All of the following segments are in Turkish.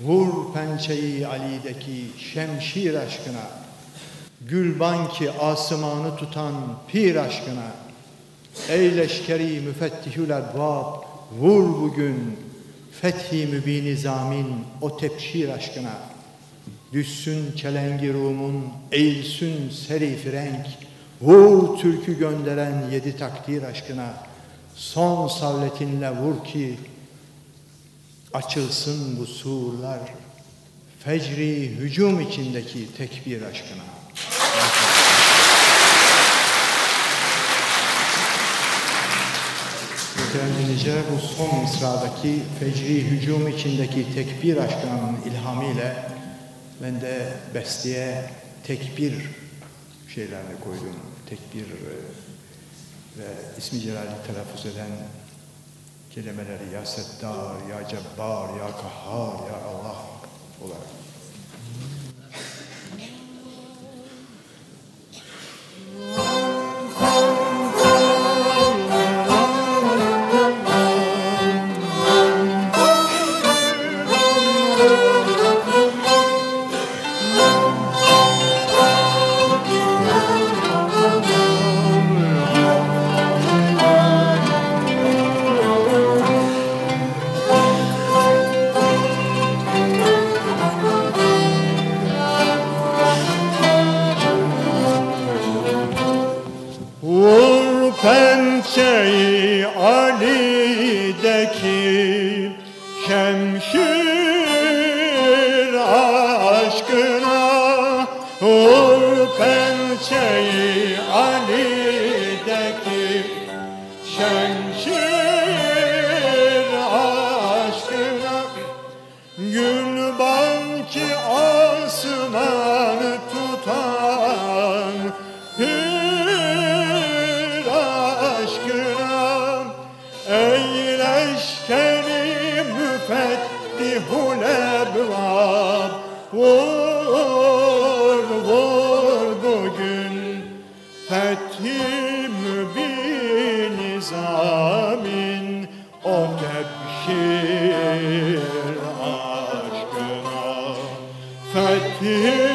Vur pençeyi Ali'deki şemşir aşkına, Gülban ki asımanı tutan pir aşkına, Ey leşkeri müfettihül erbab, vur bugün fethi mübini zamin o tepşir aşkına. Düşsün çelengi Rum'un, eğilsün seri frenk, vur türkü gönderen yedi takdir aşkına. Son savletinle vur ki açılsın bu surlar, fecri hücum içindeki tekbir aşkına. Muhterem dinleyiciler bu son mısradaki fecri hücum içindeki tekbir aşkının ilhamıyla ben de besteye tekbir şeylerle koydum. Tekbir e, ve ismi celali telaffuz eden kelimeleri ya Settar, ya Cebbar, ya Kahhar, ya Allah olarak. Vur pençeyi Ali'deki şemşir aşkına. Vur pençeyi Ali'deki Fethi mübin nizamin O tebşir aşkına. Fethi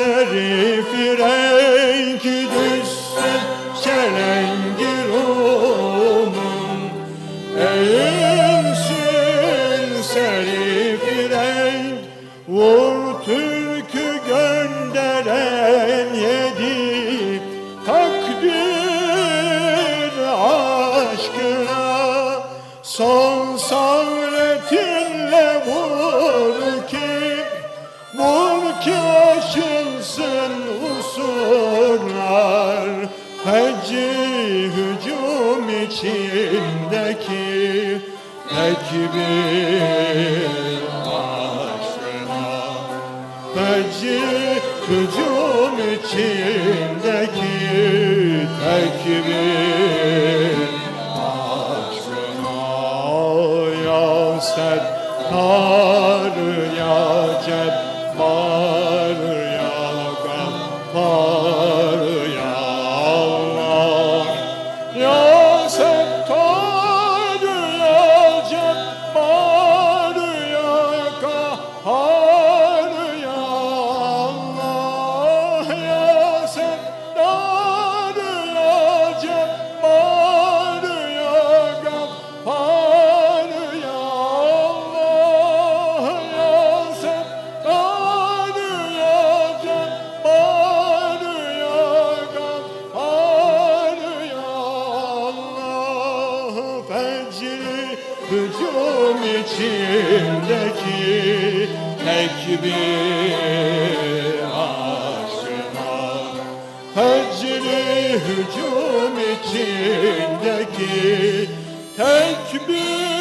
Eğilsün usullar feci hücum içindeki tekbir aşkına. Feci hücum içindeki tekbir aşkına. Ya Settar ya Cebbar içimdeki tek bir aşkına. Hecri hücum içindeki tek bir